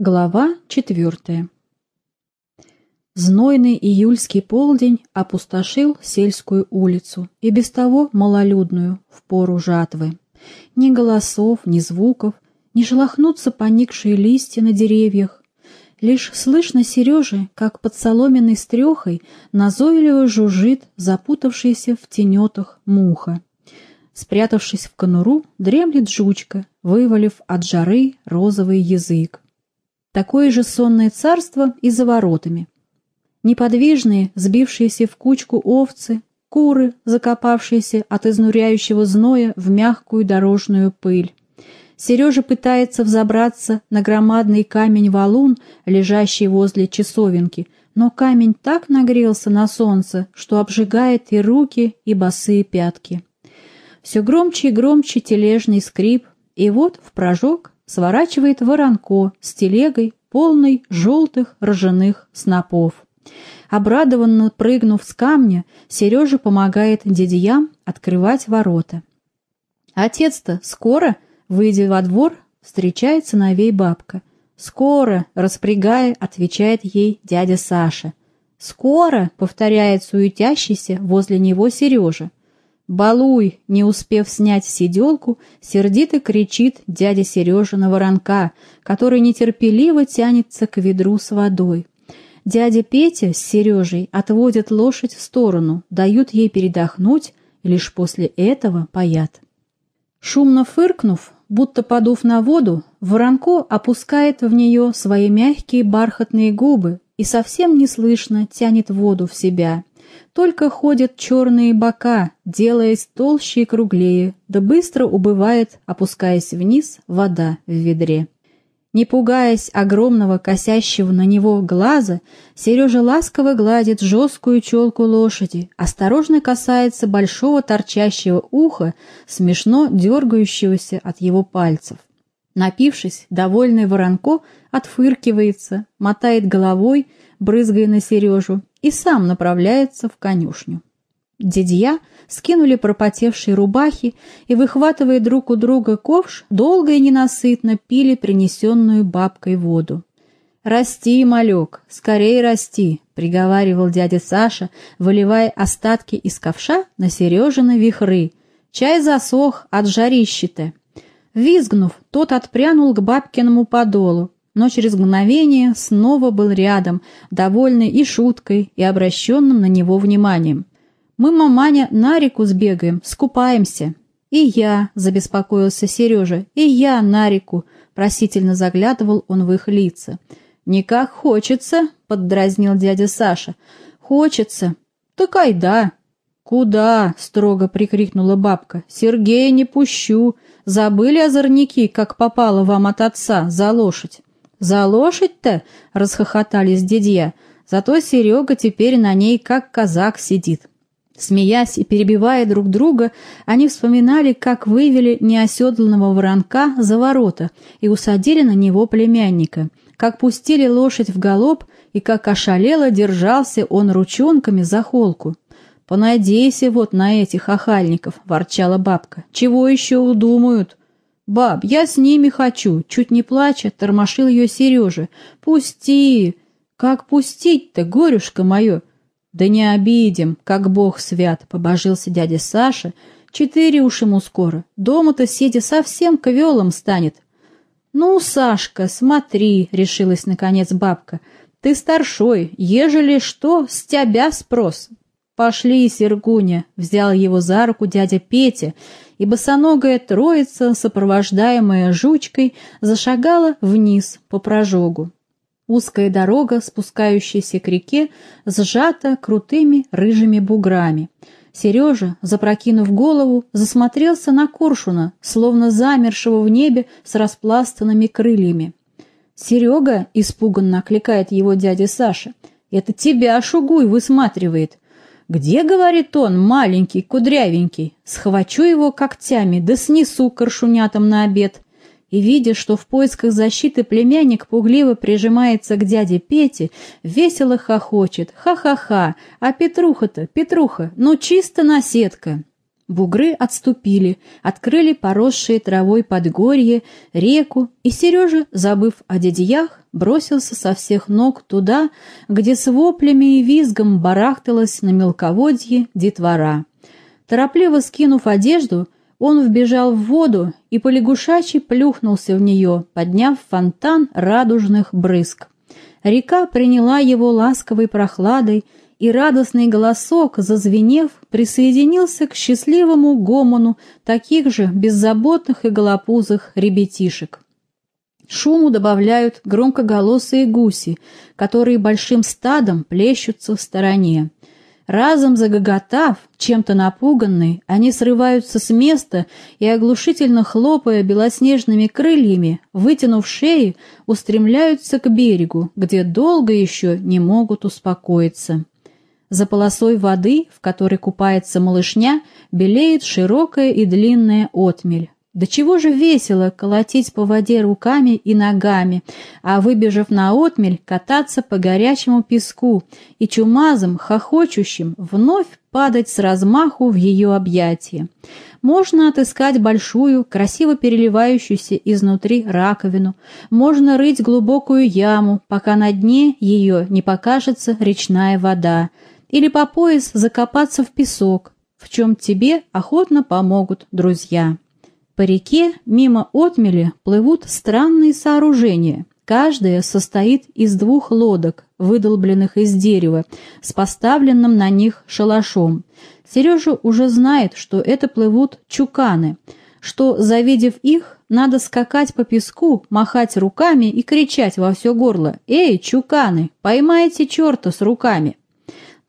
Глава четвертая Знойный июльский полдень опустошил сельскую улицу и без того малолюдную в пору жатвы. Ни голосов, ни звуков, не шелохнутся поникшие листья на деревьях. Лишь слышно Сереже, как под соломенной стрехой назойливо жужжит запутавшаяся в тенетах муха. Спрятавшись в конуру, дремлет жучка, вывалив от жары розовый язык. Такое же сонное царство и за воротами. Неподвижные, сбившиеся в кучку овцы, куры, закопавшиеся от изнуряющего зноя в мягкую дорожную пыль. Сережа пытается взобраться на громадный камень-валун, лежащий возле часовенки, но камень так нагрелся на солнце, что обжигает и руки, и босые пятки. Все громче и громче тележный скрип, и вот в прожог сворачивает воронко с телегой, полной желтых ржаных снопов. Обрадованно прыгнув с камня, Сережа помогает дядьям открывать ворота. Отец-то скоро, выйдя во двор, встречает сыновей бабка. «Скоро!» — распрягая, отвечает ей дядя Саша. «Скоро!» — повторяет суетящийся возле него Сережа. «Балуй!» — не успев снять сиделку, сердито кричит дядя Сережа на воронка, который нетерпеливо тянется к ведру с водой. Дядя Петя с Сережей отводят лошадь в сторону, дают ей передохнуть, лишь после этого паят. Шумно фыркнув, будто подув на воду, воронко опускает в нее свои мягкие бархатные губы и совсем неслышно тянет воду в себя — только ходят черные бока, делаясь толще и круглее, да быстро убывает, опускаясь вниз, вода в ведре. Не пугаясь огромного косящего на него глаза, Сережа ласково гладит жесткую челку лошади, осторожно касается большого торчащего уха, смешно дергающегося от его пальцев. Напившись, довольный воронко отфыркивается, мотает головой, брызгая на Сережу, и сам направляется в конюшню. Дядья скинули пропотевшие рубахи и, выхватывая друг у друга ковш, долго и ненасытно пили принесенную бабкой воду. «Расти, малек, скорее расти», — приговаривал дядя Саша, выливая остатки из ковша на Сережины вихры. «Чай засох от жарищи-то». Визгнув, тот отпрянул к бабкиному подолу, но через мгновение снова был рядом, довольный и шуткой, и обращенным на него вниманием. «Мы, маманя, на реку сбегаем, скупаемся». «И я», — забеспокоился Сережа, — «и я на реку», — просительно заглядывал он в их лица. «Никак хочется», — поддразнил дядя Саша. «Хочется». «Так айда». «Куда?» — строго прикрикнула бабка. «Сергея не пущу. Забыли озорники, как попало вам от отца, за лошадь». «За лошадь-то?» — расхохотались дядья. «Зато Серега теперь на ней как казак сидит». Смеясь и перебивая друг друга, они вспоминали, как вывели неоседланного воронка за ворота и усадили на него племянника, как пустили лошадь в галоп и как ошалело держался он ручонками за холку. «Понадейся вот на этих охальников», — ворчала бабка. «Чего еще удумают?» «Баб, я с ними хочу!» Чуть не плача, тормошил ее Сережа. «Пусти!» «Как пустить-то, горюшка мое?» «Да не обидим, как бог свят!» — побожился дядя Саша. «Четыре уж ему скоро. Дома-то сидя совсем квелом станет». «Ну, Сашка, смотри!» — решилась наконец бабка. «Ты старшой, ежели что, с тебя спрос. «Пошли, Сергуня!» — взял его за руку дядя Петя, и босоногая троица, сопровождаемая жучкой, зашагала вниз по прожогу. Узкая дорога, спускающаяся к реке, сжата крутыми рыжими буграми. Сережа, запрокинув голову, засмотрелся на коршуна, словно замершего в небе с распластанными крыльями. «Серега!» — испуганно окликает его дядя Саша. «Это тебя Шугуй высматривает!» «Где, — говорит он, — маленький, кудрявенький? Схвачу его когтями, да снесу коршунятам на обед». И, видя, что в поисках защиты племянник пугливо прижимается к дяде Пете, весело хохочет. «Ха-ха-ха! А Петруха-то, Петруха, ну чисто наседка!» Бугры отступили, открыли поросшие травой подгорье, реку, и Сережа, забыв о дядьях, бросился со всех ног туда, где с воплями и визгом барахталась на мелководье детвора. Торопливо скинув одежду, он вбежал в воду и полягушачий плюхнулся в нее, подняв фонтан радужных брызг. Река приняла его ласковой прохладой, и радостный голосок, зазвенев, присоединился к счастливому гомону таких же беззаботных и голопузых ребятишек. Шуму добавляют громкоголосые гуси, которые большим стадом плещутся в стороне. Разом загоготав, чем-то напуганные, они срываются с места и, оглушительно хлопая белоснежными крыльями, вытянув шеи, устремляются к берегу, где долго еще не могут успокоиться. За полосой воды, в которой купается малышня, белеет широкая и длинная отмель. Да чего же весело колотить по воде руками и ногами, а выбежав на отмель, кататься по горячему песку и чумазом, хохочущим, вновь падать с размаху в ее объятия. Можно отыскать большую, красиво переливающуюся изнутри раковину, можно рыть глубокую яму, пока на дне ее не покажется речная вода, или по пояс закопаться в песок, в чем тебе охотно помогут друзья. По реке мимо отмели плывут странные сооружения. Каждая состоит из двух лодок, выдолбленных из дерева, с поставленным на них шалашом. Сережа уже знает, что это плывут чуканы, что, завидев их, надо скакать по песку, махать руками и кричать во все горло «Эй, чуканы, поймайте черта с руками!»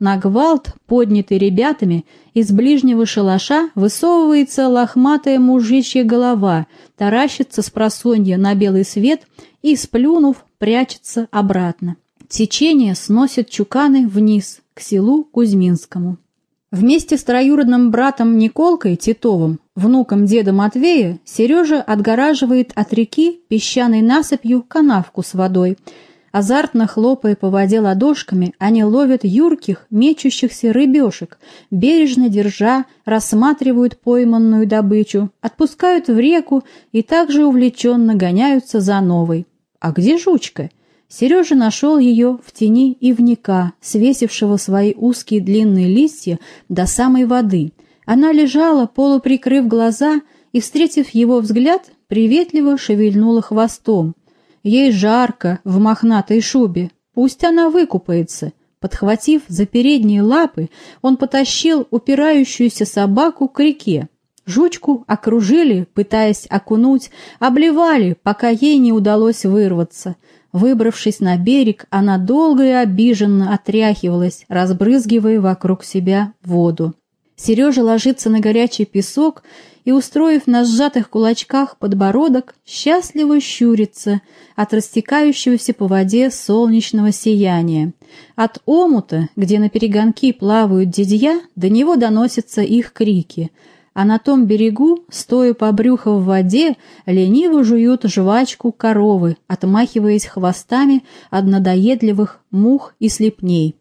На гвалт, поднятый ребятами, из ближнего шалаша высовывается лохматая мужичья голова, таращится с просонья на белый свет и, сплюнув, прячется обратно. Течение сносит чуканы вниз, к селу Кузьминскому. Вместе с троюродным братом Николкой Титовым, внуком деда Матвея, Сережа отгораживает от реки песчаной насыпью канавку с водой – Азартно хлопая по воде ладошками, они ловят юрких, мечущихся рыбешек, бережно держа, рассматривают пойманную добычу, отпускают в реку и также увлеченно гоняются за новой. А где жучка? Сережа нашел ее в тени ивника, свесившего свои узкие длинные листья до самой воды. Она лежала, полуприкрыв глаза, и, встретив его взгляд, приветливо шевельнула хвостом. Ей жарко в мохнатой шубе, пусть она выкупается. Подхватив за передние лапы, он потащил упирающуюся собаку к реке. Жучку окружили, пытаясь окунуть, обливали, пока ей не удалось вырваться. Выбравшись на берег, она долго и обиженно отряхивалась, разбрызгивая вокруг себя воду. Сережа ложится на горячий песок и, устроив на сжатых кулачках подбородок, счастливо щурится от растекающегося по воде солнечного сияния. От омута, где на перегонки плавают дядья, до него доносятся их крики, а на том берегу, стоя по брюху в воде, лениво жуют жвачку коровы, отмахиваясь хвостами от надоедливых мух и слепней.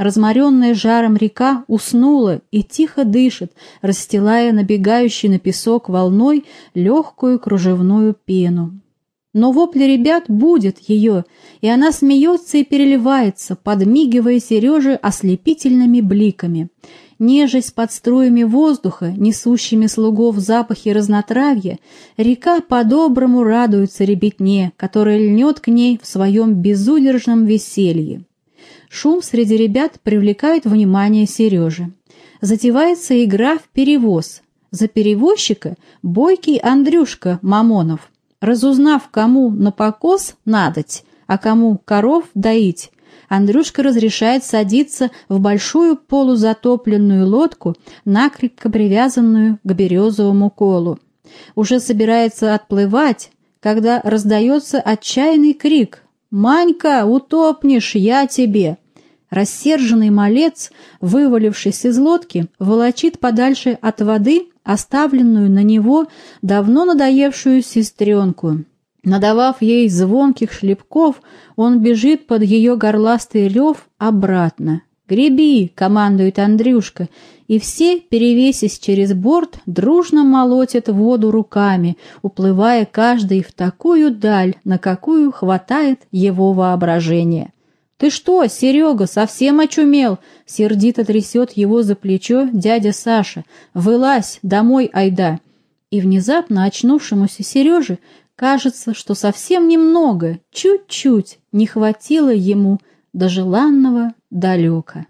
Разморенная жаром река уснула и тихо дышит, расстилая набегающей на песок волной легкую кружевную пену. Но вопли ребят будет ее, и она смеется и переливается, подмигивая Сереже ослепительными бликами. Нежесть под струями воздуха, несущими слугов запахи разнотравья, река по-доброму радуется ребятне, которая льнет к ней в своем безудержном веселье. Шум среди ребят привлекает внимание Сережи. Затевается игра в перевоз. За перевозчика бойкий Андрюшка Мамонов. Разузнав, кому на покос надоть, а кому коров доить, Андрюшка разрешает садиться в большую полузатопленную лодку, накрепко привязанную к березовому колу. Уже собирается отплывать, когда раздается отчаянный крик «Манька, утопнешь, я тебе!» Рассерженный малец, вывалившись из лодки, волочит подальше от воды оставленную на него давно надоевшую сестренку. Надавав ей звонких шлепков, он бежит под ее горластый рев обратно. «Греби!» — командует Андрюшка, и все, перевесясь через борт, дружно молотят воду руками, уплывая каждый в такую даль, на какую хватает его воображение. «Ты что, Серега, совсем очумел?» — сердито трясет его за плечо дядя Саша. «Вылазь, домой, айда!» И внезапно очнувшемуся Сереже кажется, что совсем немного, чуть-чуть не хватило ему до желанного далека.